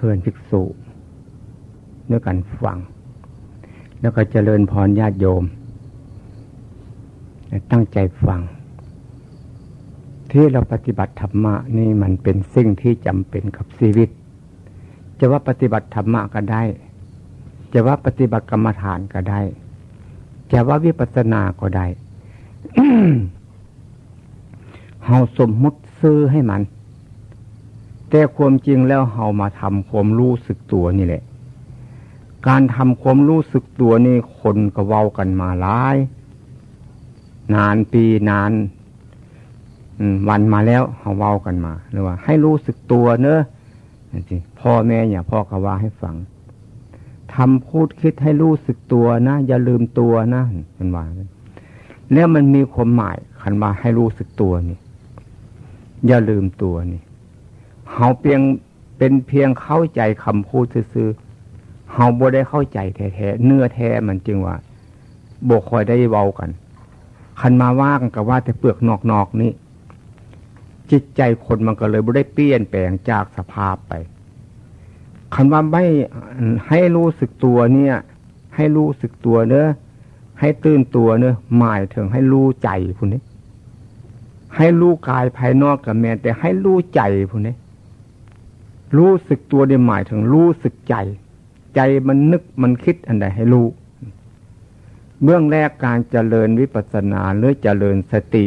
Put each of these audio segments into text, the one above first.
พื่อนภิกษุ ด้วยกันฟัง แล้วก็เจริญพรญาติโยม ตั้งใจฟัง ที่เราปฏิบัติธรรมะนี่มันเป็นสิ่งที่จำเป็นกับชีวิต จะว่าปฏิบัติธรรมะก็ได้ จะว่าปฏิบัติกรรมฐานก็ได้ จะว่าวิปัสสนาก็ได้เฮาสมมุติซื้อให้มัน แต่ความจริงแล้วเฮามาทำความรู้สึกตัวนี่แหละ การทำความรู้สึกตัวนี่คนก็เว้ากันมาหลาย นานปีนานวันมาแล้วเฮาเว้ากันมาหรือว่า ให้รู้สึกตัวเนอะจริงพ่อแม่อย่าพ่อก็ว่าให้ฟังทำพูดคิดให้รู้สึกตัวนะ อย่าลืมตัวนะเป็นว่าแล้วมันมีความหมายคันมาให้รู้สึกตัวนี่ อย่าลืมตัวนี่ เฮาเพียงเป็นเพียงเข้าใจคำพูดซื่อเฮาบ่ได้เข้าใจแท้ๆเนื้อแท้มันจึงว่าบกคอยได้เว้ากัน คันมาว่ากันกับว่าแต่เปลือกนอกๆนี่จิตใจคนมันก็เลยบ่ได้เปลี่ยนแปลงจากสภาพไปคันว่าไม่ให้รู้สึกตัวเนี่ย ให้รู้สึกตัวเนอะให้ตื่นตัวเนอะหมายถึงให้รู้ใจคุณนี้ ให้รู้กายภายนอกกับแม่แต่ให้รู้ใจพวกนี้ รู้สึกตัวได้หมายถึงรู้สึกใจ ใจมันนึกมันคิดอันใดให้รู้ เบื้องแรกการเจริญวิปัสสนาหรือเจริญสติ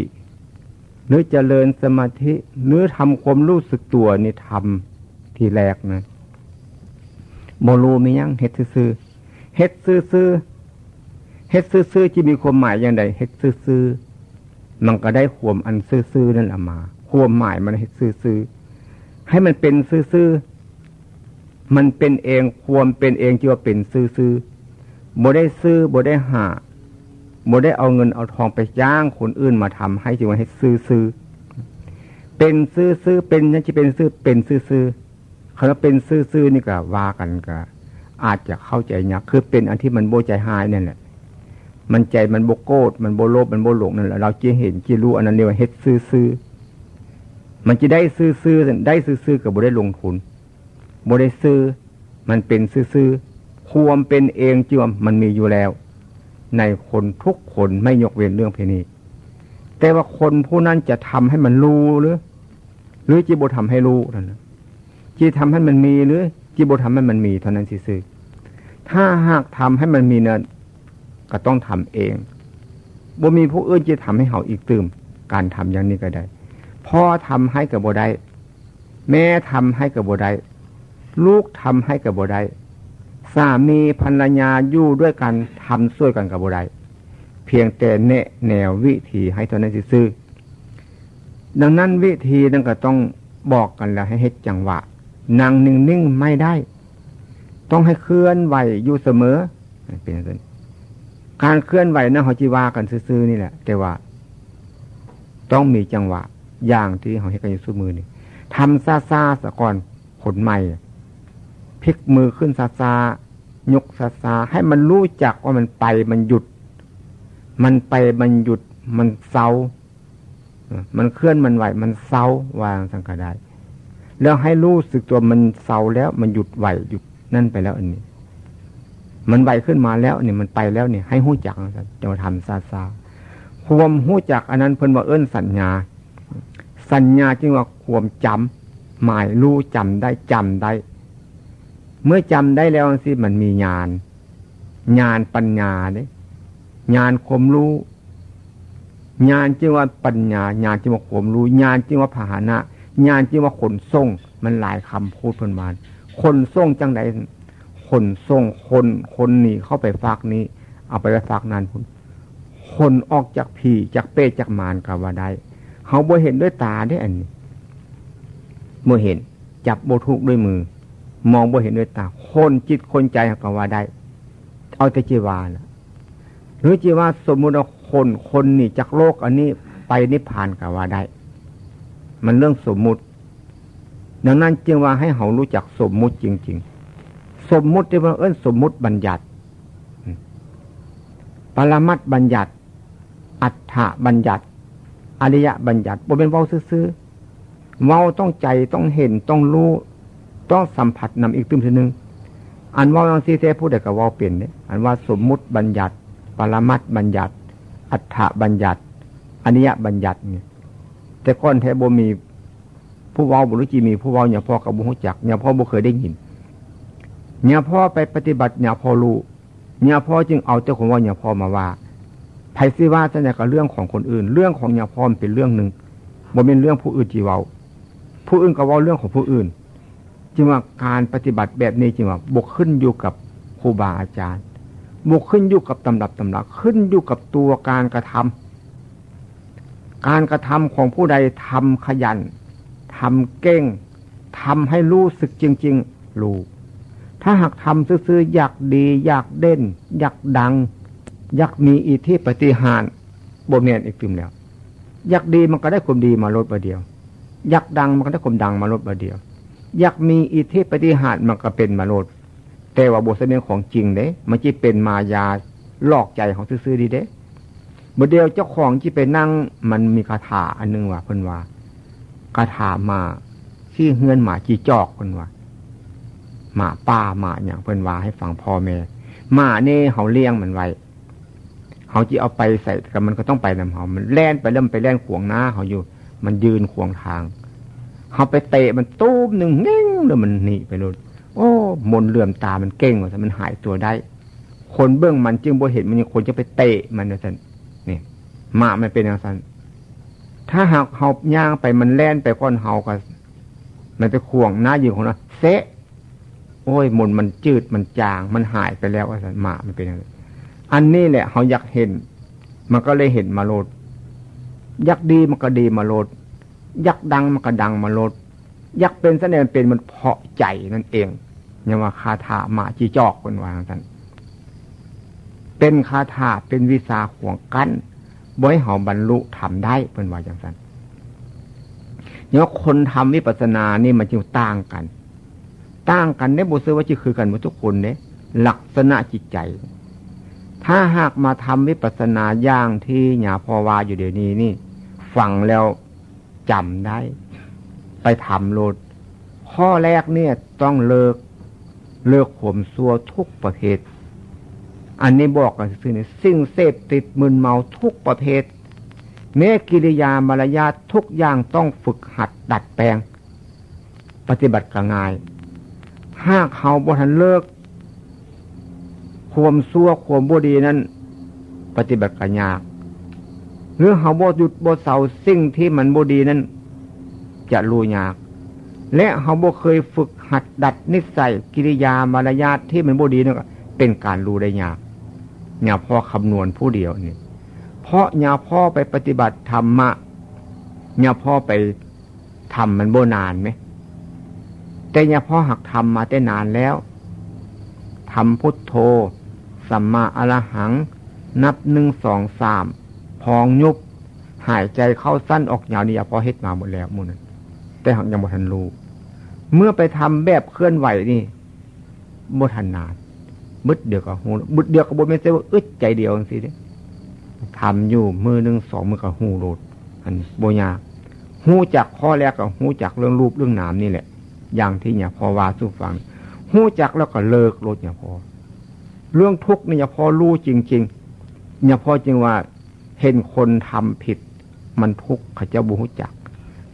หรือเจริญสมาธิหรือทำความรู้สึกตัวนี่ทำทีแรกนะโมลูมียังเฮ็ดซื่อเฮ็ดซื่อเฮ็ดซื่อจะมีความหมายอย่างไรเฮ็ดซื่อมันก็ได้ข่มอันซื่อๆนั่นแหละมาข่มหมายมันให้ซื่อๆ ให้มันเป็นซื่อๆมันเป็นเองควมเป็นเองที่ว่าเป็นซื่อๆบ่ได้ซื้อบ่ได้หาบ่ได้เอาเงินเอาทองไปจ้างคนอื่นมาทำให้จึงว่าให้ซื่อๆเป็นซื่อๆเป็นนั่นจะเป็นซื่อเป็นซื่อๆคำว่าเป็นซื่อๆนี่ก็ว่ากันก็อาจจะเข้าใจยากคือเป็นอันที่มันโบใจหายนั่นแหละ มันใจมันโบโกดมันโบโลภมันโบหลงนั่นแหละเราจะเห็นจะรู้อันนั้นเรียกว่าเฮ็ดซื้อซื้อ มันจะได้ซื้อซื้อได้ซื้อซื้อกับโบได้ลงทุนโบได้ซื้อ มันเป็นซื้อซื้อความเป็นเองจิวมันมีอยู่แล้ว ในคนทุกคนไม่ยกเว้นเรื่องเพนีแต่ว่าคนผู้นั้นจะทำให้มันรู้หรือ หรือจีโบทำให้รู้เท่านั้นจีทำให้มันมีหรือจีโบทำให้มันมีเท่านั้นซื้อถ้าหากทำให้มันมีเนินก็ต้องทำเองบ่มีผู้อื่นจะทำให้เขาอีกตื่มการทำอย่างนี้ก็ได้ พ่อทำให้กับบ่ได้แม่ทำให้กับบ่ได้ลูกทำให้กับบ่ได้สามีภรรยาอยู่ด้วยกันทำช่วยกันกับบ่ได้เพียงแต่เนะแนววิธีให้เท่านั้นซื้อดังนั้นวิธีนั้นก็ต้องบอกกันแล้วให้เฮ็ดจังหวะนั่งนิ่งๆไม่ได้ ต้องให้เคลื่อนไหวอยู่เสมอ เป็นอย่นการเคลื่อนไหวนะเขาจีวากันซื่อๆนี่แหละ แต่ว่า ต้องมีจังหวะ อย่างที่เขาให้กันอยู่สู้มือนี่ทำซาซาสะก่อนขนใหม่พลิกมือขึ้นซาซายกซาซาให้มันรู้จักว่ามันไปมันหยุด มันไปมันหยุด มันเศร้ามันเคลื่อนมันไหว มันเศร้าวางสังกัดได้แล้วให้รู้สึกตัวมันเศร้าแล้ว มันหยุดไหวหยุดนั่นไปแล้วอันนี้ มันไหวขึ้นมาแล้วเนี่ยมันไปแล้วเนี่ยให้หู้จักจะมาทำซาซาความหู้จักอันนั้นเพิ่นว่าเอิ้นสัญญา สัญญาจึงว่าความจำหมายรู้จำได้จำได้ เมื่อจำได้แล้วสิมันมีญาณญาณปัญญาเนี่ยญาณความรู้ญาณจึงว่าปัญญาญาณจึงว่าความรู้ญาณจึงว่าภาหนะญาณจึงว่าขนส่ง มันหลายคำพูดเพิ่นมาคนส่งจังไดคนส่งคนคนนีเข้าไปฝากนี้ เอาไปไปฝากนานคุณคนออกจากผีจากเป้จากมารกับว่าได้ เขาบ่เห็นด้วยตาได้อันนี้เมื่อเห็น จับโบทุกด้วยมือ มองบ่เห็นด้วยตา คนจิตคนใจกับว่าได้ เอาแต่จีวาละหรือจีว่าสมมุติว่าคนคนนี่จากโลกอันนี้ไปนิพพานกับว่าได้ มันเรื่องสมมุติ ดังนั้นจึงว่าให้เขารู้จักสมมุติจริง ๆ สมมุติที่ว่าเอิ้นสมมุติบัญญัติ ปรมัตบัญญัติ อัฏฐบัญญัติ อริยบัญญัติบ่เป็นเว้าซื่อเว้าต้องใจต้องเห็นต้องรู้ต้องสัมผัสนำอีกตึมทีหนึ่งอันว่าลังซีเทผู้ใดก็ว่าเปลี่ยนเนี่ยอันว่าสมมุติบัญญัติ ปรมัตบัญญัติ อัฏฐบัญญัติอนิยบัญญัติเนี่ยแต่ก้อนแท้บ่มีผู้ว่าบุรุษจีมีผู้ว่าเนี่ยพ่อกับบุหุจักเนี่ยพ่อบุเคยได้ยินเนี่ยพ่อไปปฏิบัติเนี่ยพ่อรู้เนี่ยพ่อจึงเอาเจ้าของว่าเนี่ยพ่อมาว่า ไผซิว่าจะเนี่ยกับเรื่องของคนอื่น เรื่องของเนี่ยพ่อเป็นเรื่องหนึ่งบ่เป็นเรื่องผู้อื่นจีเว้าผู้อื่นก็ว่าเรื่องของผู้อื่นจึงว่าการปฏิบัติแบบนี้จึงว่าบกขึ้นอยู่กับครูบาอาจารย์บกขึ้นอยู่กับตำรับตำราขึ้นอยู่กับตัวการกระทำการกระทำของผู้ใดทำขยันทำเก้งทำให้รู้สึกจริง ๆ รู้ถ้าหากทำซื่อๆอยากดี อยากเด่น อยากดัง ยากมีอิทธิปฏิหารโบเมียนอีกติมแล้วอยากดีมันก็ได้ความดีมาลดประเดียวอยากดังมันก็ได้ความดังมาลดประเดียวอยากมีอิทธิปฏิหารมันก็เป็นมนุษย์แต่ว่าบทเสนอของจริงเด้ มันจะเป็นมายาหลอกใจของซื่อๆดีเด้เมื่เดียวเจ้าของที่ไปนั่งมันมีคาถาอันนึงว่าเพิ่นว่าคาถามาที่เฮือนหมาจีจอกเพิ่นว่าหมาป้าหมาอย่างเพิ่นว่าให้ฟังพ่อแม่หมาเน่เขาเลี้ยงมันไว้ เขาจีเอาไปใส่กับมันก็ต้องไปนำเขามันแล่นไปเริ่มไปแล่นขวงหน้าเขาอยู่ มันยืนขวงทางเขาไปเตะมันตู้มหนึ่งเง่งแล้วมันหนีไปเลยโอ้ มนเลื่อมตามันเก่งว่ามันหายตัวได้ คนเบื้องมันจึงบ่เห็นมันยังคนจะไปเตะมันนะท่านนี่มามันเป็นอย่างนั้นถ้าหากเขาย่างไปมันแล่นไปก้อนเฮาก็มันไปข่วงหน้าอยู่ของเราเซะโอ้ยมนมันจืดมันจางมันหายไปแล้วว่าสันมามันเป็นอย่างนี้ อันนี้แหละเขาอยากเห็น มันก็เลยเห็นมาโลดอยากดีมันก็ดีมาโลดอยักดังมันก็ดังมาโลดอยักเป็นแสดงเป็นมันเพาะใจนั่นเองเนี่ยว่าคาถามาจีจอกเป็นวางท่านเป็นคาถาเป็นวิสาขวงกั้นบ่ให้เขาบรรลุทำได้เป็นว่าอย่างนั้นเนี่ยคนทำวิปัสสนานี่มันจึงต่างกัน ต่างกันได้บุษว่าจะคือกันหมดทุกคนเนี่ยลักษณะจิตใจ ถ้าหากมาทำวิปัสสนาย่างที่หยาพอวาอยู่เดี๋ยวนี้นี่ฟังแล้วจำได้ ไปทำโลด ข้อแรกเนี่ยต้องเลิกเลิกข่มซัวทุกประเภท อันนี้บอกกันซื่อนี่สิ่งเสพติดมึนเมาทุกประเภทแม้กิริยามารยาททุกอย่างต้องฝึกหัดดัดแปลง ปฏิบัติกง่ายหากเขาบทันเลิก ข่มซัวข่มบดีนั้น ปฏิบัติกันยาก หรือเขาบ่หยุดบ่เสาสิ่งที่มันบ่ดีนั้น จะรู้ยาก และเขาบ่เคยฝึกหัดดัดนิสัยกิริยามารยาทที่มันบ่ดีนั่นก็เป็นการรู้ได้ยากเนี่ยพ่อคำนวณผู้เดียวนี่เพราะเนี่ยพ่อไปปฏิบัติธรรมะเนี่ยพ่อไปทำมันโบนานไหม แต่เนี่ยพ่อหักทำมาแต่นานแล้วทำพุทโธ สัมมาอรหัง นับหนึ่งสองสามพองยุบ หายใจเข้าสั้นออกยาวนี่พอเฮ็ดมาหมดแล้วมูนั้นแต่หักยังบ่ทันรู้ เมื่อไปทำแบบเคลื่อนไหวนี่บ่ทันนานบึดเดียวกับหูบึดเดียวกับบ่ไม่ใช่ว่าอึดใจเดียวสิเด้ทำอยู่มือหนึ่งสองมือกับหูโลดอันโบยาหูจักข้อแรกกับหูจักเรื่องรูปเรื่องนามนี่แหละ อย่างที่เนี่ยพอวาสู้ฟังหูจักแล้วก็เลิกโลดเนี่ยพอ เรื่องทุกข์เนี่ยพอรู้จริงๆเนี่ยพอจริงว่าเห็นคนทำผิด มันทุกข์ข้าเจ้าบูหุจัก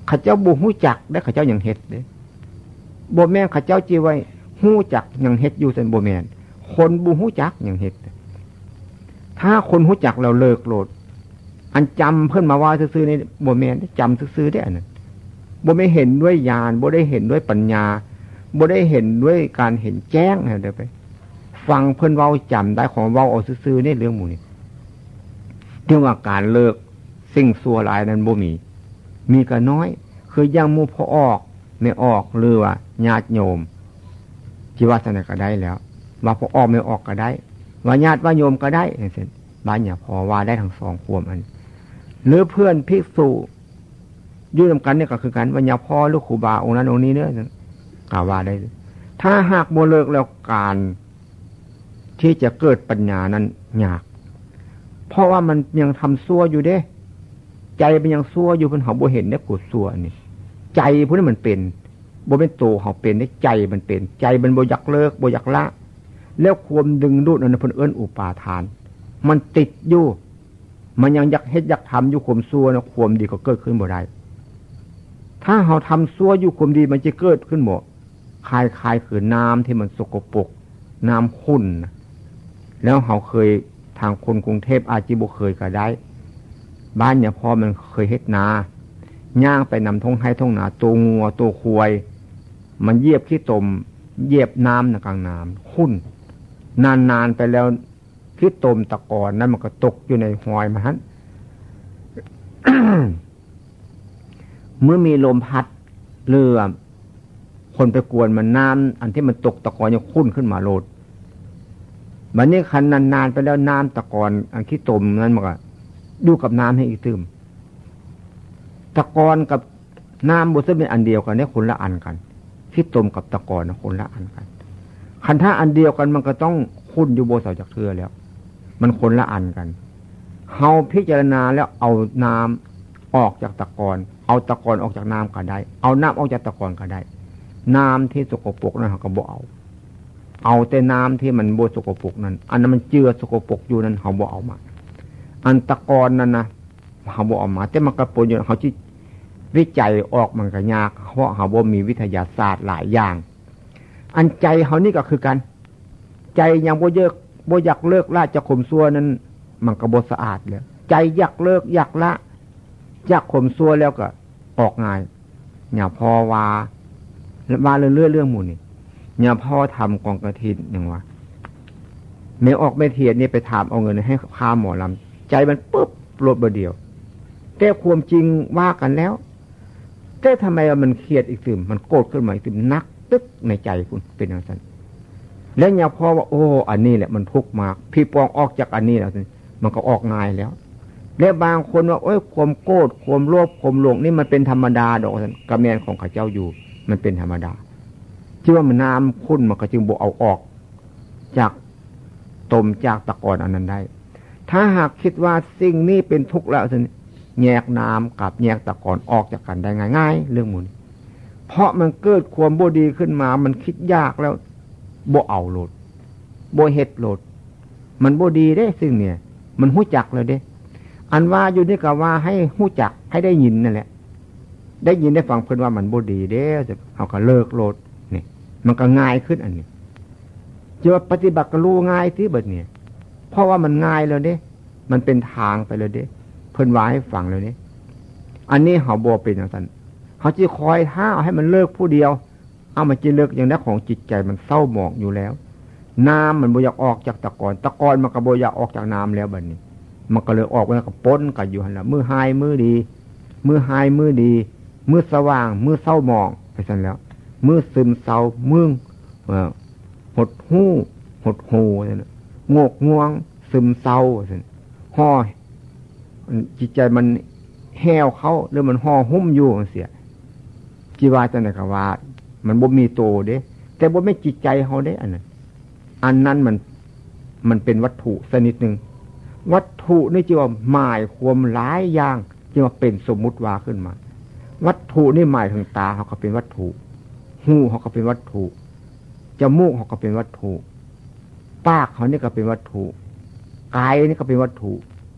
ข้าเจ้าบูหุจักได้ข้าเจ้าอย่างเฮ็ดเด้โบแมนข้าเจ้าจีไว้หู้จักอย่างเฮ็ดอยู่เซนโบแมนคนบูหุจักอย่างเฮ็ดถ้าคนหูจักเราเลิกโลด อันจำเพื่อนมาว่าซื้อในโบแมนจำซื้อได้อันนั้นโบไม่เห็นด้วยญาณโบได้เห็นด้วยปัญญาโบได้เห็นด้วยการเห็นแจ้งอะไรไป ฟังเพื่อนเว้าจำได้ของเว้าเอาซื้อในเรื่องหมู่นี้ที่ว่าการเลิกสิ่งสัวลายนั้นบ่มี มีก็น้อย คือยังมูพอออกไม่ออกหรือว่าญาติโยมจีวัฒนก็ได้แล้ว ว่าพอออกไม่ออกก็ได้ ว่าญาติว่าโยมก็ได้เช่นบ้านอย่าพอว่าได้ทั้งสองควมอัน หรือเพื่อนภิกษุยุ่งกันเนี่ยก็คือกันว่าอย่าพ่อหรือครูบาองค์นั้นองค์นี้เนี่ยกล่าวว่าได้ ถ้าหากโมเลิกแล้วการ ที่จะเกิดปัญญานั้นยาก เพราะว่ามันยังทำซัวอยู่เด้ ใจมันยังซัวอยู่เพิ่นหาบ่เห็นเนี่ยกูซัวนี่ ใจพวกนี้มันเป็นบ่เป็นโตเขาเป็นได้ใจมันเป็น ใจมันบ่อยากเลิกบ่อยากละ แล้วความดึงดูดนั่นเพิ่นเอิ้นอุปาทาน มันติดอยู่ มันยังอยากเฮ็ดอยากทำอยู่ข่มซัวนะความดีก็เกิดขึ้นบ่ได้ถ้าเขาทำซัวอยู่ความดีมันจะเกิดขึ้นบ่คลายคลายคือน้ำที่มันสกปรกน้ำขุ่น แล้วเขาเคยทางคนกรุงเทพอาจิบุเคยก็ได้ บ้านเนี่ยพ่อมันเคยเฮ็ดนาย่างไปนำท้องให้ท้องนาตัวงัวตัวควายมันเยียบขี้ตมเยียบน้ำนะกลางน้ำขุ่นนานๆไปแล้วขี้ตมตะกอนนั้นมันก็ตกอยู่ในหอยมันเมื่อมีลมพัดเรือคนไปกวนมันน้ำอันที่มันตกตะกอนยังขุ่นขึ้นมาโลด บันนี้คันนานๆไปแล้วน้ำตะกอนอันขี้ตมนั้นมันก็ดูกับน้ำให้อีกตืมตะกอนกับน้ำบุษเป็นอันเดียวกันเนี่ยคนละอันกันขี้ตมกับตะกอนคนละอันกัน คันถ้าอันเดียวกันมันก็ต้องคุ้นอยู่โบเสาจากเทือแล้ว มันคนละอันกันเฮาพิจารณาแล้วเอาน้ำออกจากตะกอนเอาตะกอนออกจากน้ำก็ได้ เอาน้ำออกจากตะกอนก็ได้ น้ำที่สกปรกนั่นเขาก็บ่เอา เอาแต่น้ำที่มันโบสกปรกนั้นอันนั้นมันเจือสกปรกอยู่นั้นเขาบ่เอามา อันตะกอนนั้นนะเขาบ่เอามา แต่มันกระปนอยู่เขาที่วิจัยออกมันก็ยาก เพราะเขาบ่มีวิทยาศาสตร์หลายอย่าง อันใจเขานี่ก็คือกัน ใจยังบ่เยอะบ่อยากเลิกละจะข่มซัวนั้น มันก็บ่สะอาดเลยใจอยากเลิกอยากละอยากข่มซัวแล้วก็ออกง่ายอย่าพอว่าว่าเรื่องเรื่องหมู่นี่ อย่าพ่อทำกองกระถินอย่างว่าเมื่อออกไม่เทียนนี่ไปถามเอาเงินให้ค่าหมอลำใจมันปุ๊บลดบเดียว แต่ความจริงว่ากันแล้ว แต่ทำไมมันเครียดอีกตึมมันโกรธขึ้นมาอีกตึมนัก ตึกในใจคุณเป็นอย่างนั้นแล้วอย่าพอว่า โอ้ อันนี้แหละมันทุกข์มาก พี่ปองออกจากอันนี้แล้วมันก็ออกง่ายแล้วและบางคนว่าโอ้ยความโกรธความโลภความหลงนี่มันเป็นธรรมดาดอกกระแมนของข้าเจ้าอยู่ มันเป็นธรรมดา ที่ว่ามันน้ำขุ่นมันก็จึงบเอาออก จากตมจากตะกอนอันนั้นได้ ถ้าหากคิดว่าสิ่งนี้เป็นทุกข์แล้วสิแยกน้ำกับแยกตะกอนออกจากกันได้ง่าย ๆ เรื่องมูลเพราะมันเกิดความโบดีขึ้นมา มันคิดยากแล้วโบเอาโหลดโบเห็ดโหลด มันโบดีได้ซึ่งเนี่ย มันหู้จักเลยเด้ อันว่าอยู่นี่กับว่าให้หู้จักให้ได้ยินนั่นแหละ ได้ยินได้ฟังเพื่อนว่ามันโบดีเด้เขาก็เลิกโหลด มันก็ง่ายขึ้นอันนี้จะว่าปฏิบัติก็รู้ง่ายที่เบิดเนี่ย เพราะว่ามันง่ายเลยเด้มันเป็นทางไปเลยเด้พิ่นว่าให้ฟังเลยเนี่ยอันนี้เขาบอเป็นอย่างนั้นเขาจะคอยท้าให้มันเลิกผู้เดียว เอามาจะเลิกอย่างนั้นของจิตใจมันเศร้าหมองอยู่แล้ว น้ำมันบอยากออกจากตะกอน ตะกอนมันก็บอยากออกจากน้ำแล้วแบัดนี้ มันก็เลยออกมากับป้นกับอยู่หันละมือหายมือดี มือหายมือดี มือสว่าง มือเศร้าหมองไปสั่นแล้ว มือซึมเศร้ามึงหดหู้หดหูงกง่วง ซึมเศร้าห่อจิตใจมันแห้วเขาหรือมันห่อหุ้มอยู่เสียจีวาจันทกว่ามันบ่มีโตเด้ แต่บ่ไม่จิตใจเขาได้ อันนั้นอันนั้นมันมันเป็นวัตถุสนิดหนึ่งวัตถุนี่จีว่าหมายความหลายอย่างจีว่าเป็นสมมุติว่าขึ้นมา วัตถุนี่หมายถึงตาเขาก็เป็นวัตถุ หูเขาก็เป็นวัตถุจมูกเขาก็เป็นวัตถุ ปากเขานี่ก็เป็นวัตถุกายนี่ก็เป็นวัตถุ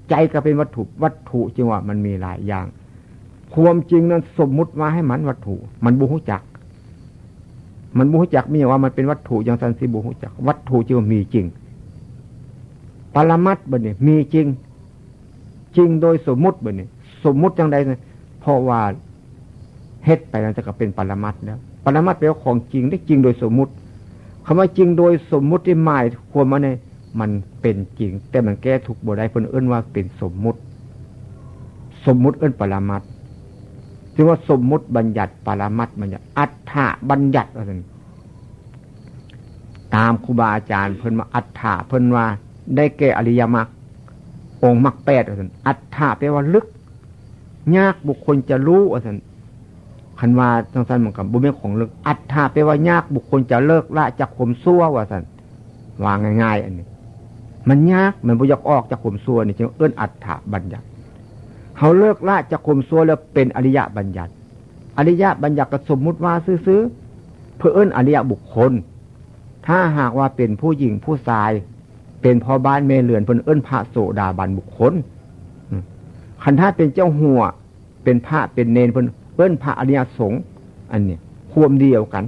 ใจก็เป็นวัตถุวัตถุจริงว่ามันมีหลายอย่าง ความจริงนั้นสมมุติมาให้มันวัตถุ มันบูฮุจัก มันบูฮุจักมีว่ามันเป็นวัตถุอย่างสันสิบูฮุจัก วัตถุจริงว่ามีจริงปรมัตบเนี่ยมีจริง จริงโดยสมมุติบเนี่ยสมมุติจังใดเพราะว่าเฮ็ดไปแล้วจะก็เป็นปรมัตแล้ว ปรมัตแปลว่าของจริงได้จริงโดยสมมุติคำว่าจริงโดยสมมุติที่หมายความมาในมันเป็นจริง แต่มันแก้ทุกบ่ได้เพิ่นเอื้นว่าเป็นสมมุติ สมมุติเอื้นปรามัดจึงว่าสมมุติบัญญัติปรามัดบัญญัติ อัฏฐบัญญัติอะไรตามครูบาอาจารย์เพิ่นมาอัฏฐะเพิ่นว่า ได้แก่อริยมรรคองค์มรรคแปดอะไรอัฏฐะแปลว่าลึก ยากบุคคลจะรู้อะไร คันว่าทังสันเหมือนกับบุญเมของลึก อัฏฐะแปลว่ายากบุคคลจะเลิกละจากข่มซั่วว่าสันวางง่าย ๆ อันนี้ มันยากมันบุยากออกจากข่มซัวนี่จึงเอื้นอัฏฐบัญญัติเขาเลิกละจากข่มซัวแล้วเป็นอริยะบัญญัติ อริยะบัญญัติก็สมมุติว่าซื้อเพื่อเอิ้นอริยบุคคล ถ้าหากว่าเป็นผู้หญิงผู้ชาย เป็นพ่อบ้านเมเลือนเพิ่นเอิ้นพระโสดาบันบุคคลคันถ้าเป็นเจ้าหัวเป็นพระเป็นเนนเพิ่น เอิ้นพระอริยสงฆ์อันเนี้ควมเดียวกัน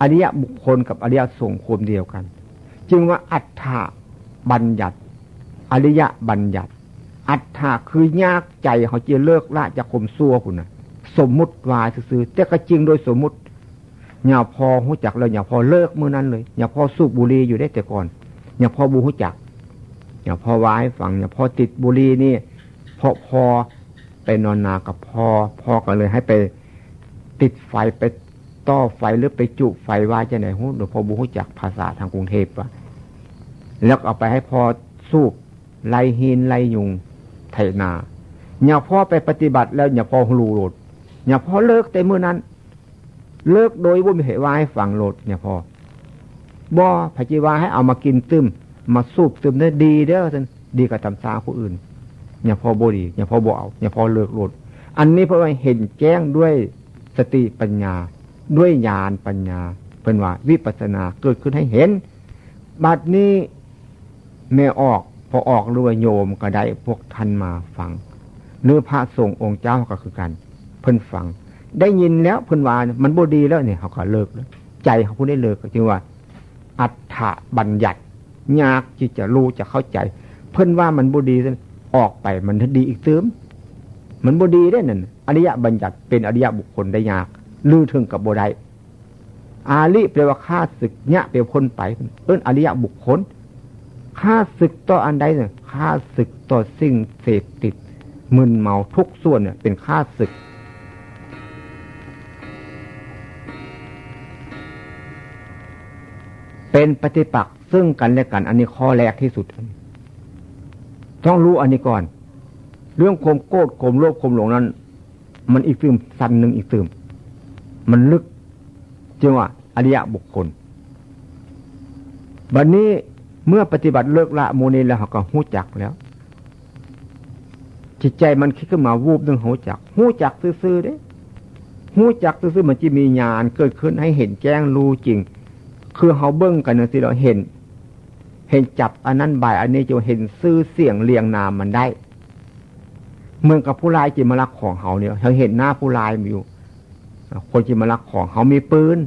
อริยบุคคลกับอริยสงฆ์ควมเดียวกัน จึงว่าอัฏฐบัญญัติ อริยบัญญัติ อัฏฐาคือยากใจเขาจะเลิกละจะข่มซัวคุณนะสมมุติวายซื่อแต่ก็จริงโดยสมมุติอย่าพอหูจักเลยอย่าพอเลิกมือนั้นเลยอย่าพอสูบบุหรี่อยู่ได้แต่ก่อนอย่าพอบูหูจักอย่าพอวายฝังอย่าพอติดบุหรี่นี่พอพอ ไปนอนนากับพ่อ พ่อก็เลยให้ไปติดไฟไปต่อไฟหรือไปจุไฟว่าจะไหนหูหรือพอบูหูจักภาษาทางกรุงเทพวะแล้วเอาไปให้พอสูบไล่หินไล่ยุงไถนาอย่าพ่อไปปฏิบัติแล้วอย่าพ่อหูหลุดอย่าพ่อเลิกแต่เมื่อนั้น เลิกโดยว่ามีเหตุว่าให้ฟังโหลดเนี่ยพอบ่พระจีวาให้เอามากินตึมมาสูบตึมได้ดีเด้อท่านดีกับตำซาผู้อื่น เนี่ยพอโบดีเนี่ยพอบ่เอาเนี่ยพอเลิกโหลด อันนี้เพราะว่าเห็นแจ้งด้วยสติปัญญา ด้วยญาณปัญญาเป็นว่าวิปัสนาเกิดขึ้นให้เห็น บัดนี้แม่ออกพอออกรวยโยมก็ได้พวกท่านมาฟังหรือพระสงฆ์องค์เจ้าก็คือกัน เพิ่นฟัง ได้ยินแล้วเพุนว่ามันบดีแล้วเนี่ยเขาก็เลิกแล้วใจเขาพูดได้เลิกก็จึงว่า อัฏฐบัญญัติยากที่จะรู้จะเข้าใจ เพิ่นว่ามันบดี ออกไปมันดีอีกเติมมันบดีได้นั่นอริยบัญญัติเป็นอริยบุคคลได้ยากลือถึงกับโบได้อาลิแปลว่าฆ่าศึกเนี่ยเปลวพ้นไปเอิ้นอริยบุคคลฆ่าศึกต่ออันใดเนี่ยฆ่าศึกต่อสิ่งเสพติดมึนเมาทุกส่วนเนี่ย เป็นฆ่าศึก เป็นปฏิปักษ์ซึ่งกันและกัน อันนี้ข้อแรกที่สุด ต้องรู้อันนี้ก่อน เรื่องโคมโกดโคมโลภโคมหลงนั้น มันอีกซึมสันหนึ่งอีกซึมมันลึกจึงว่าอริยบุคคล บัดนนี้เมื่อปฏิบัติเลิกละโมนีแล้วเขาก็หู้จักแล้ว จิตใจมันคิดขึ้นมาวูบนึงหูจักหูจักซื่อๆเด้หูจักซื่อๆมันจะมีญาณเกิดขึ้นให้เห็นแจ้งรู้จริง คือเขาเบิ้งกันนะสิเราเห็น เห็นจับอันนั้นบ่ายอันนี้จะเห็นซื้อเสียงเรียงนามมันได้ เมืองกับผู้ลายจิมารักของเขาเนี่ยเขาเห็นหน้าผู้ลายอยู่ คนจิมารักของเขามีปืน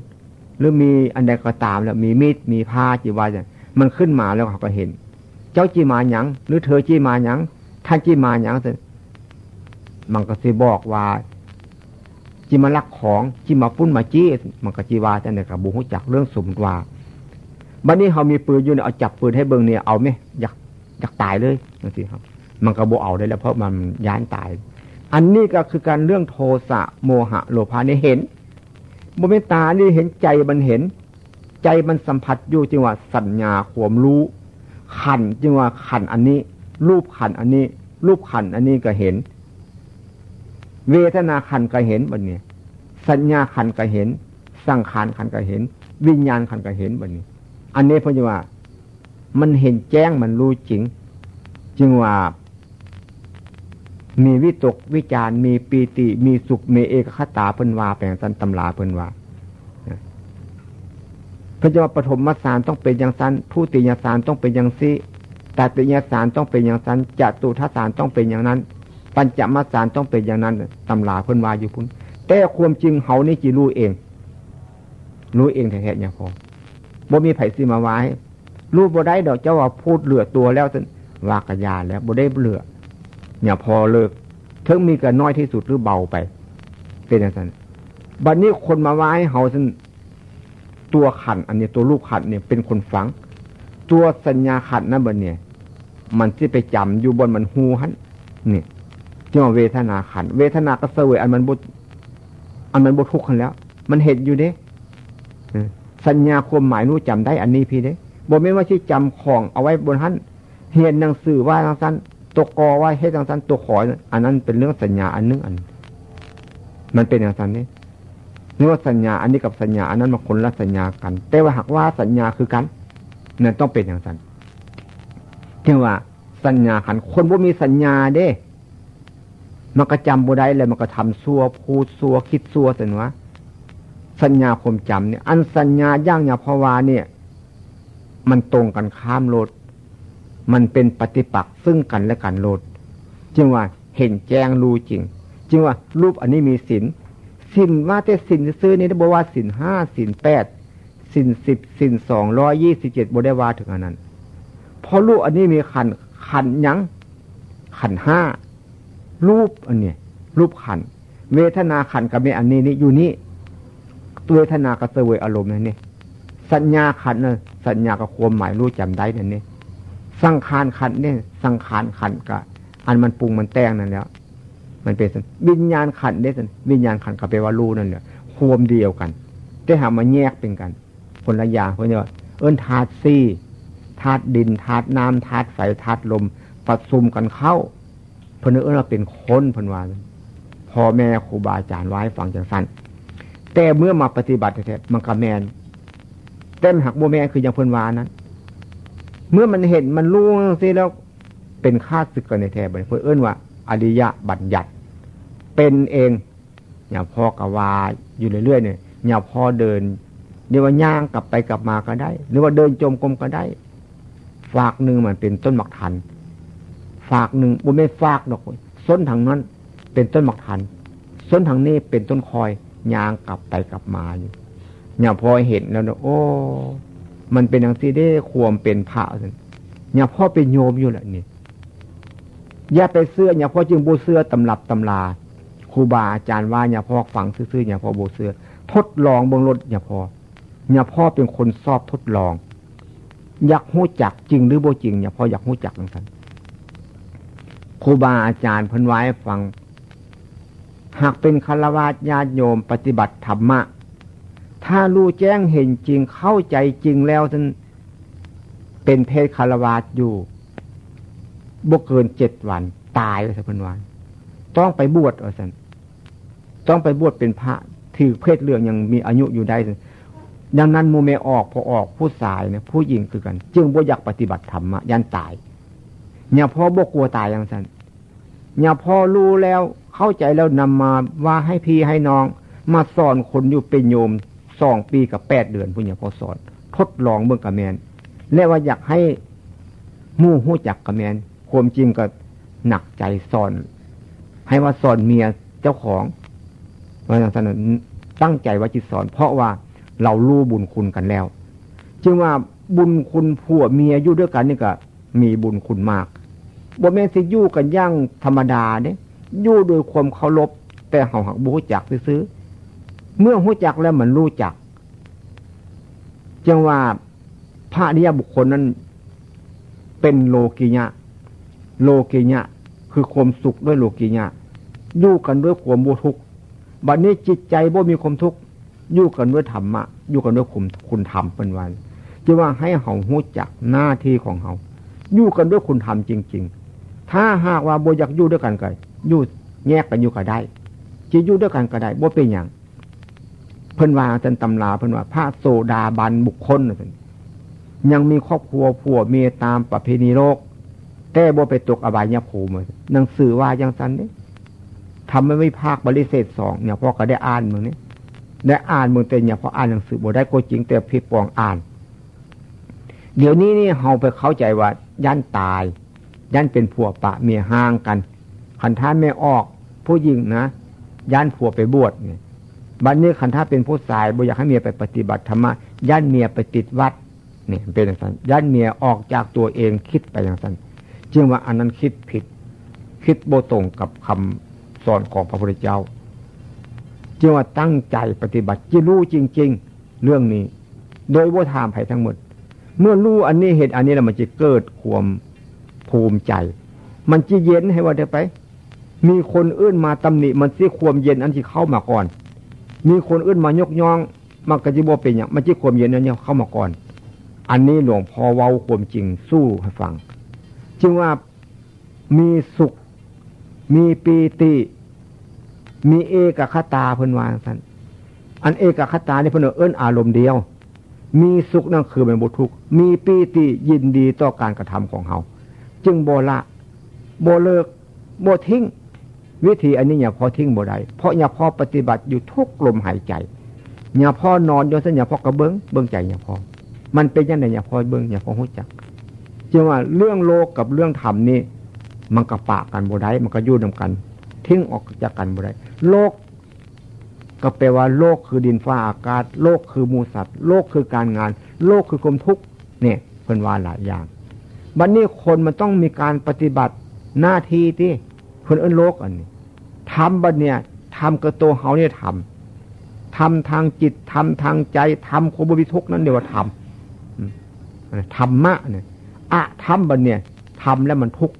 หรือมีอันใดก็ตามแล้วมีมีดมีผ้าจีวาเนี่ยมันขึ้นมาแล้วเขาก็เห็น เจ้าจีมาหยังหรือเธอจีมาหยังท่านจีมาหยังมันก็สิบอกว่าจิมาลักของจิมาฟุ้นมาจี้มันก็จีวาแต่เนี่ยกับบุหุจักเรื่องสมว่า บัดนี้เขามีปืนอยู่เนี่ยเอาจับปืนให้เบิ่งเนี่ยเอาไหมอยากอยากตายเลยนั่นสิครับ มันก็บเอาได้แล้ว เพราะมันย้านตาย อันนี้ก็คือการเรื่องโทสะโมหะ โลภานี่เห็นโมเมตานี่เห็นใจมันเห็น ใจมันสัมผัสอยู่จึงว่าสัญญาขวมรู้ ขันจึงว่าขันอันนี้ รูปขันอันนี้ รูปขันอันนี้ก็เห็น เวทนาขันก็เห็นบันนี้สัญญาขันก็เห็น สังขารขันก็เห็น วิญญาณขันก็เห็นบันนี้ อันนี้เพราะว่า มันเห็นแจ้งมันรู้จริง จึงว่า มีวิตกวิจารมีปีติ มีสุขมีเอกคตาเพิ่นว่าแปลงสันตำลาเพิ่นว่าพระเจ้าปฐมมสารต้องเป็นอย่างสันผู้ติยสารต้องเป็นอย่างซีแต่ติยสารต้องเป็นอย่างสันจตุทัสารต้องเป็นอย่างนั้น ปัญจมาสารต้องเป็นอย่างนั้นตำราเพิ่นว่าอยู่พุ่นแต่ความจริงเฮานี่จีรู้เอง รู้เองแท้ๆเนี่ยพอ บ่มีไผ่ซีมาไว้รู้บ่ได้ดอกเจ้าว่าพูดเหลือตัวแล้วท่านวากยาแล้วบ่ได้เหลือเนี่ยพอเลิกถึงมีกันน้อยที่สุดหรือเบาไป เป็นอย่างนั้นบัดนนี้คนมาไว้เฮาท่านตัวขัน อันนี้ตัวลูกขันเนี่ยเป็นคนฟัง ตัวสัญญาขันนั่นบัดเนี่ย มันที่ไปจำอยู่บนมันหูหันเนี่ยที่ว่าเวทนาขัน เวทนาก็เสวยอันมันบุอันมันบุทุกขันแล้ว มันเห็นอยู่เด้ สัญญาความหมายนู้จำได้อันนี้พี่เด้บอกไม่ว่าที่จำของเอาไว้บนหันเห็นหนังสือว่าทางสั้นตัวกอไว้ให้ทางสั้นตัวขออันนั้นเป็นเรื่องสัญญาอันนึงอัน มันเป็นอย่างสั้นนี่นี่ว่าสัญญาอันนี้กับสัญญาอันนั้นมาคนละสัญญากัน แต่ว่าหากว่าสัญญาคือกันนั่นต้องเป็นอย่างสั้นที่ว่าสัญญาขันคนบ่มีสัญญาเด้ มันก็จำบุได้เลยมันก็ทำซัวพูดซัวคิดซัวสินวะ สัญญาคมจำเนี่ยอันสัญญาย่างยาภาวาเนี่ย มันตรงกันข้ามโลด มันเป็นปฏิปักษ์ซึ่งกันและกันโลดจึงว่าเห็นแจ้งรู้จริง จึงว่ารูปอันนี้มีสินสินว่าแต่สินซื้อนี่ได้บอกว่าสินห้าสินแปดสินสิบสินสองร้อยยี่สิบเจ็ดบได้ว่าถึงอันนั้นเพราะรูปอันนี้มีขันขันยังขันห้ารูปอันเนี้ยรูปขัน เวทนาขันกับเมอันนี้นี่อยู่นี่ เวทนากระเสวยอารมณ์นั่นนี่สัญญาขันน่ะสัญญากับความหมายรู้จำได้นั่นนี่สังขารขันเนี่ยสังขารขันกับอันมันปรุงมันแต่งนั่นแล้ว มันเป็นวิญญาณขันได้สันวิญญาณขันกับเปว่ารู้นั่นแหละควมเดียวกันแต่หามาแยกเป็นกัน คนละอย่างเพราะว่าเอิ้นธาตุซี่ธาตุดินธาตุน้ำธาตุไฟธาตุลมประชุมกันเข้าเพนเอิ้นว่าเป็นคนพนวานพ่อแม่ครูบาอาจารย์ไว้ฟังจังสั้น แต่เมื่อมาปฏิบัติแท้มันก็แมนเต็มหักโมแมนคืออย่างเพิ่นวานั้น เมื่อมันเห็นมันรู้สิแล้วเป็นค่าศึกกันในแท้เพื่อเอื้นว่า อริยะบัญญัติ เป็นเองอย่าพอกวาอยู่เรื่อยๆเนี่ยอย่าพอเดินเดียวว่าย่างกลับไปกลับมาก็ได้ หรือว่าเดินจมกรมก็ได้ ฝากหนึ่งมันเป็นต้นหมักทัน ฝากหนึ่งบุไม่ฝากดอกส้นทางนั้น เป็นต้นหมักทันส้นทางนี้เป็นต้นคอย ยางกลับไปกลับมาอยู่เนี่ยพอเห็นแล้วเนะโอ้ มันเป็นอย่างที่ได้ควมเป็นพระสิเนี่ยพ่อเป็นโยมอยู่แหละนี่อย่าไปเสื้อเนี่ยพ่อจึงบูเสื้อตำรับตำลาครูบาอาจารย์ว่าเนี่ยพ่อฝังซื่อๆเนี่ยพ่อบูเสื้อทดลองบงรถเนี่ยพ่อเนี่ยพ่อเป็นคนชอบทดลอง อยากหู้จักจริงหรือโบจริงเนี่ยพ่ออยากหู้จักทั้งนั้นครูบาอาจารย์พันไว้ฟัง หากเป็นคารวะญาติโยมปฏิบัติธรรมะ ถ้ารู้แจ้งเห็นจริงเข้าใจจริงแล้วท่านเป็นเพศคารวะอยู่บ่เกินเจ็ดวัน ตายเลยสักวัน ต้องไปบวชเอาสันต้องไปบวชเป็นพระถือเพศเรื่องยังมีอายุอยู่ได้ดังนั้นมูเมออกพอออกผู้สายเนี่ยผู้หญิงคือกัน จึงบ่อยากปฏิบัติธรรมะยันตายเนี่ยพ่อบ่กลัวตายอย่างสันเนี่ยพ่อรู้แล้ว เข้าใจแล้วนำมาว่าให้พี่ให้น้อง มาสอนคนอยู่เป็นโยมสองปีกับแปดเดือนผู้ใหญ่พอสอน ทดลองเบื้องกระแมนและว่าอยากให้มู่หู้จักกระแมนความจริงก็หนักใจสอน ให้ว่าสอนเมียเจ้าของว่าอย่างนั้นตั้งใจว่าจิตสอน เพราะว่าเรารู้บุญคุณกันแล้ว จึงว่าบุญคุณผัวเมียอยู่ด้วยกันนี่ก็มีบุญคุณมากบ่แม่นสิยู่กันย่างธรรมดาเนี่ย ยู่โดยความเคารพแต่เขาหักบูจักซื้อ เมื่อหูจักแล้วมันรู้จักจังว่าพระนิยบุคคลนั้นเป็นโลกิยะ โลกิยะ คือความสุขด้วยโลกิยะยู่กันด้วยความบูทุกบัดนี้จิตใจบ่มีความทุกข์ยู่กันด้วยธรรมะยู่กันด้วยคุณคุณธรรมเป็นวันจะว่าให้เขาหูจักหน้าที่ของเขายู่กันด้วยคุณธรรมจริง ๆ ถ้าหากว่าโบอยากยู่ด้วยกันกัน ยู่แยกกันอยู่ก็ได้จีอยู่ด้วยกันก็ได้บ่เป็นอย่างเพิ่นว่าจนตำราเพิ่นว่าพระโซดาบันบุคคลยังมีครอบครัวผัวเมียตามประเพณีโลก แต่บ่ไปตกอบายภูมิหนังสือว่ายังสันนี่ทำไม่ไม่ภาคบริเศษสองเนี่ยพ่อก็ได้อ่านมึงนี่ได้อ่านมึงแต่เนี่ยพออ่านหนังสือบ่ได้ก็จริงแต่พิปองอ่าน เดี๋ยวนี้นี่เฮาไปเข้าใจว่ายันตายยันเป็นผัวปะเมียห่างกัน ขันท่าไม่ออก ผู้หญิงนะย่านผัวไปบวชเนี่ยบัดนนี้ขันท่าเป็นผู้ชายบ่อยากให้เมียไปปฏิบัติธรรมะย่านเมียไปติดวัดเนี่ยเป็นอย่างนั้นย่านเมียออกจากตัวเองคิดไปอย่างนั้นจึงว่าอันนั้นคิดผิด คิดโบตรงกับคำสอนของพระพุทธเจ้าจึงว่าตั้งใจปฏิบัติจะรู้จริง ๆ เรื่องนี้ โดยว่าทามไผ่ทั้งหมด เมื่อรู้อันนี้เหตุอันนี้แล้วมันจะเกิดความภูมิใจ มันจะเย็นให้ว่าเดี๋ยวไป มีคนอื่นมาตำหนิมันซีความเย็นอันที่เข้ามาก่อน มีคนอื่นมายกย่องมันกระจิบเป็นอย่างมันจีความเย็นนั้นเนี่ยเข้ามาก่อน อันนี้หลวงพ่อเว้าความจริงสู้ให้ฟัง จึงว่ามีสุข มีปีติ มีเอกคตาเพิ่นวางสันอันเอกคตานี่เพิ่นเอิ้นอารมณ์เดียว มีสุขนั่นคือเป็นบุทุกมีปีติยินดีต่อการกระทำของเขา จึงโบละโบเลิกโบทิ้ง วิธีอันนี้อย่าพอทิ้งบ่ได้เพราะอย่าพอปฏิบัติอยู่ทุกลมหายใจอย่าพ่อนอนยนเสัญญาพ่อกระเบิ้งเบิ้งใจอย่าพ่อมันเป็นยังไงอย่าพ่อเบิ้งอย่าพ่อหูจักจึงว่าเรื่องโลกกับเรื่องธรรมนี่มันกระปะกันบ่ได้มันก็ยุ่งกัน ทิ้งออกจากกันบ่ได้โลกก็แปลว่าโลกคือดินฟ้าอากาศ โลกคือมูสัตว์โลกคือการงาน โลกคือความทุกข์เนี่ยเพิ่นว่าหลายอย่างบัดนนี้คนมันต้องมีการปฏิบัติหน้าที่ที่เพิ่นเอิ้นโลกอันนี้ ทำบัดเนี่ยทำกระตัวเฮาเนี่ยทำทำทางจิตทำทางใจทำความบิทุกนั้นเดียวว่าทำธรรมะเนี่ยอะทำบัดเนี่ยทำแล้วมันทุกข์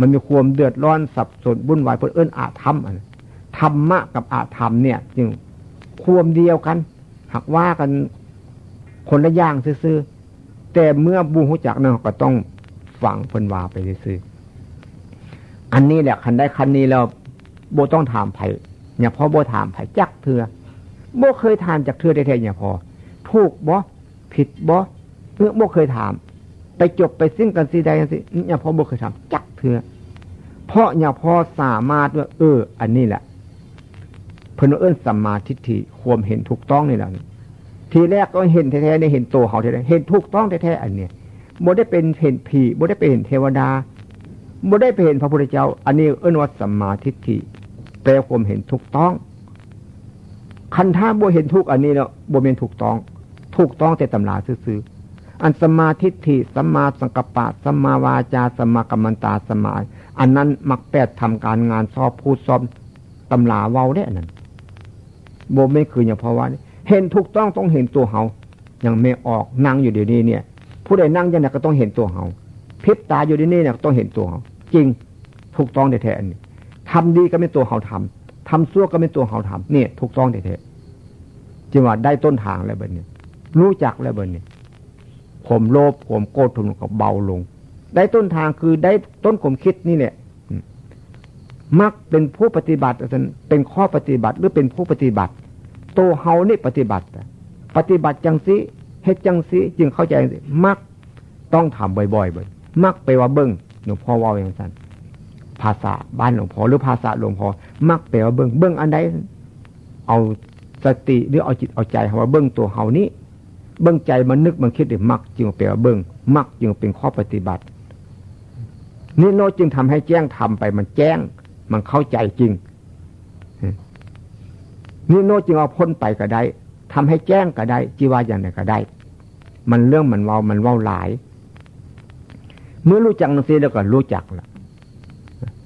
มันมีความเดือดร้อนสับสนบุ่นวายเพื่อเอิ้นอาธรรมธรรมะกับอาธรรมเนี่ยจึงความเดียวกันหากว่ากันคนละอย่างซื่อแต่เมื่อบูหุจักเนาะก็ต้องฝังเพิ่นวาไปซื่ออันนี้แหละคันได้คันนี้แล้ว โบต้องถามไผ่เนี่ยพอโบถามไผ่จักเถื่อโบเคยถามจากเถื่อแท้ๆเนี่ยพอถูกบ่ผิดบ่เมื่อโบเคยถาม ไปจบไปสิ้นกันสิใดกันสิเนี่ยพอโบเคยถามจักเถื่อเพราะเนี่ยพอสามารถว่า เออ อันนี้แหละเพิ่นเอิ้นสัมมาทิฏฐิความเห็นถูกต้องนี่แหละทีแรกก็เห็นแท้ๆในเห็นตัวเขาแท้ๆเห็นถูกต้องแท้ๆอันเนี้ยบ่ได้เป็นเห็นผีบ่ได้เป็นเทวดาบ่ได้ไปเห็นพระพุทธเจ้า อันนี้เอิ้นว่าสัมมาทิฏฐิ แปลความเห็นถูกต้อง คันท่าบ่เห็นทุกอันนี้เนาะบ่เป็นถูกต้อง ถูกต้องแต่ตำราซื่ออันสมาทิฏฐิสมาสังกปะสมาวาจาสมากัมมันตาสมาอันนั้นมักแปดทำการงานชอบพูดซอมตำราเว้าได้นั่นโบไม่คืออย่างเพราะว่าเห็นถูกต้องต้องเห็นตัวเฮาอยังไม่ออกนั่งอยู่เดี๋ยวนี้เนี่ย ผู้ใดนั่งยังไงก็ต้องเห็นตัวเฮาพิบตาอยู่เดี๋ยวนี้เนี่ยต้องเห็นตัวเฮาจริงถูกต้องแท้ๆอันนี้ ทำดีก็ไม่ตัวเฮาทำทำซั่วก็ไม่ตัวเฮาทำเนี่ยถูกต้องแท้ๆจึงว่าได้ต้นทางแล้วเบอร์เนี่ยรู้จักแล้วเบอร์เนี่ยผมโลภผมโกรธผมก็เบาลง ได้ต้นทางคือได้ต้นผมคิดนี่เนี่ยมักเป็นผู้ปฏิบัติเป็นข้อปฏิบัติหรือเป็นผู้ปฏิบัติ โตเฮานี่ปฏิบัติ ปฏิบัติจังสิเฮ็ดจังสิจึงเข้าใจมรรคต้องทำบ่อยๆบ่อยมรรคแปลว่าเบิ่งหลวงพ่อว่าอย่างนั้น ภาษาบ้านหลวงพ่อหรือภาษาหลวงพ่อมรรคแปลว่าเบิ่งเบิ่งอันใดเอาสติหรือเอาจิตเอาใจเขาว่าเบิ่งตัวเฮานี้เบิ่งใจมันนึกมันคิดเดี๋ยมรรคจึงแปลว่าเบิ่งมรรคจึงเป็นข้อปฏิบัตินิโรธจึงทำให้แจ้งทำไปมันแจ้ง มันเข้าใจจริงนิโรธจึงเอาพ้นไปก็ได้ทำให้แจ้งก็ได้จีว่าอย่างไรก็ได้ มันเรื่องมันเว้ามันเว้าหลาย เมื่อรู้จักนังซีแล้วก็รู้จักละ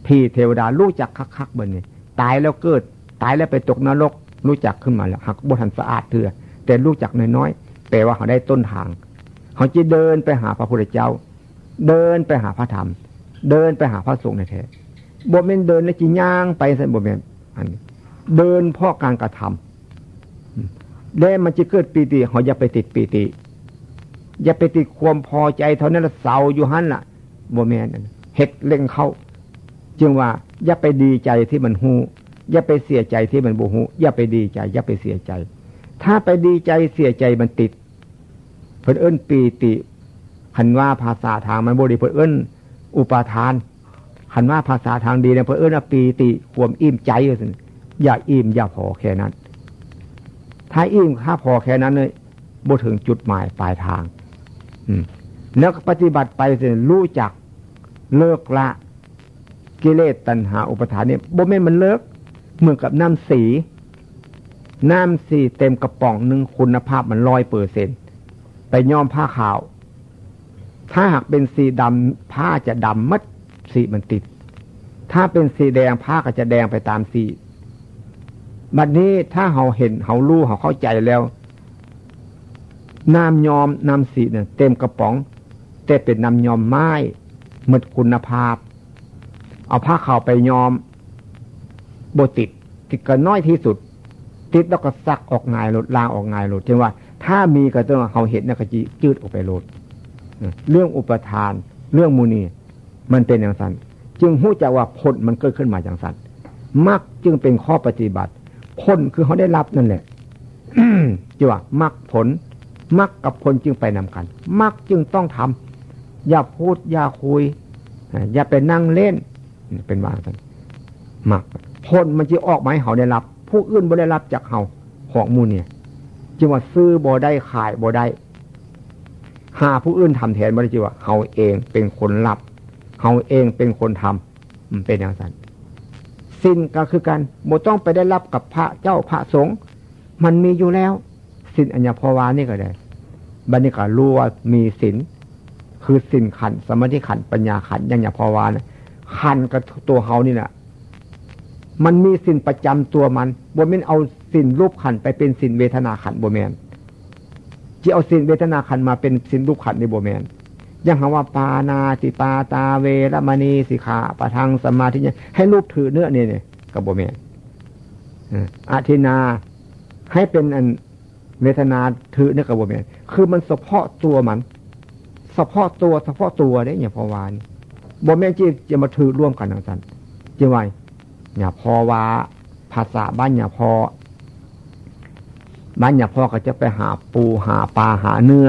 พี่เทวดารู้จักคักๆบนนี้ตายแล้วเกิด ตายแล้วไปตกนรก รู้จักขึ้นมาแล้วหักบุทันสะอาดเถื่อแต่รู้จักน้อยๆแปลว่าเขาได้ต้นทางเขาจะเดินไปหาพระพุทธเจ้า เดินไปหาพระธรรม เดินไปหาพระสงฆ์ในแท้บ่เมนเดินแล้วจีย่างไปใส่บ่เมนอันเดินเพราะการกระทำแล้วมันจะเกิดปีติเขาอย่าไปติดปีติอย่าไปติดความพอใจเท่านั้นละเสาอยู่หันล่ะบ่เมนเฮ็ดเล่งเข้า จึงว่าอย่าไปดีใจที่มันหูอย่าไปเสียใจที่มันบูหูอย่าไปดีใจอย่าไปเสียใจ ถ้าไปดีใจเสียใจมันติด เพิ่นเอิ้นปีติคันว่าภาษาทางมันบริเพิ่นเอิ้นอุปาทานขันว่าภาษาทางดีเนี่ยเพื่อเอื้อปีติความอิ่มใจสิอย่าอิ่มอย่าพอแค่นั้น ถ้าอิ่มถ้าพอแค่นั้นเลยบ่ถึงจุดหมายปลายทาง อืมแล้วปฏิบัติไปสิรู้จักเลิกละ กิเลสตัณหาอุปทานเนี่ยบ่แม่มันเลิกเหมือนกับน้ำสี น้ำสีเต็มกระป๋องหนึ่งคุณภาพมันร้อยเปอร์เซ็นไปย้อมผ้าขาว ถ้าหากเป็นสีดำผ้าจะดำมัดสีมันติด ถ้าเป็นสีแดงผ้าก็จะแดงไปตามสีบัดนี้ถ้าเขาเห็นเขารู้เขาเข้าใจแล้ว น้ำยอมน้ำสีเนี่ยเต็มกระป๋อง แต่เป็นน้ำยอมไม้หมดคุณภาพ เอาผ้าขาวไปยอมโบติดติดก็น้อยที่สุด ติดแล้วก็ซักออกงายลดลางออกงายลดจึงว่า ถ้ามีก็ต้องเขาเห็นนะกจีจืดออกไปลดเรื่องอุปทาน เรื่องมูนีมันเป็นอย่างสั้นจึงหู้จักว่าผลมันเกิดขึ้นมาอย่างสั้นมักจึงเป็นข้อปฏิบัติผลคือเขาได้รับนั่นแหละจีว่ามักผลมักกับผลจึงไปนำกัน มักจึงต้องทำอย่าพูดอย่าคุย อย่าไปนั่งเล่น เป็นว่ากันมักผลมันจะออกมาให้เขาได้รับ ผู้อื่นไม่ได้รับจากเขาของมูเนี่ยจึงว่าซื้อบ่ได้ขายบ่ได้หาผู้อื่นทำแทนบ่ได้จีว่าเฮาเองเป็นคนรับเฮาเองเป็นคนทำมันเป็นอย่างนั้นสิ้นก็คือกันโมต้องไปได้รับกับพระเจ้าพระสงฆ์มันมีอยู่แล้วสินอัญญพวานี่ก็ได้บัณฑิการู้ว่ามีสินคือสินขันสมาธิขันปัญญาขันยังอย่าพวานะ ขันกับตัวเฮานี่แหละมันมีสินประจำตัวมันบนเมนเอาสินรูปขันไปเป็นสินเวทนาขันบนเมนที่เอาสินเวทนาขันมาเป็นสินรูปขันในบนเมนยังหาว่าปานาติปาตาเวรมณีสิกขาปะทังสมาธิเนี่ยให้รูปถือเนื้อเนี่ยเนี่ยกับบนเมนอาทินาให้เป็นอันเวทนาถือเนื้อกับบนเมนคือมันเฉพาะตัวมันเฉพาะตัวเฉพาะตัวเนี่ยอย่าพอวาน บ่แม่จีจะมาถือร่วมกันอย่างนั้นจีไว้อย่าพอว่าภาษาบ้านอย่าพอบ้านอย่าพอก็จะไปหาปูหาปลาหาเนื้อ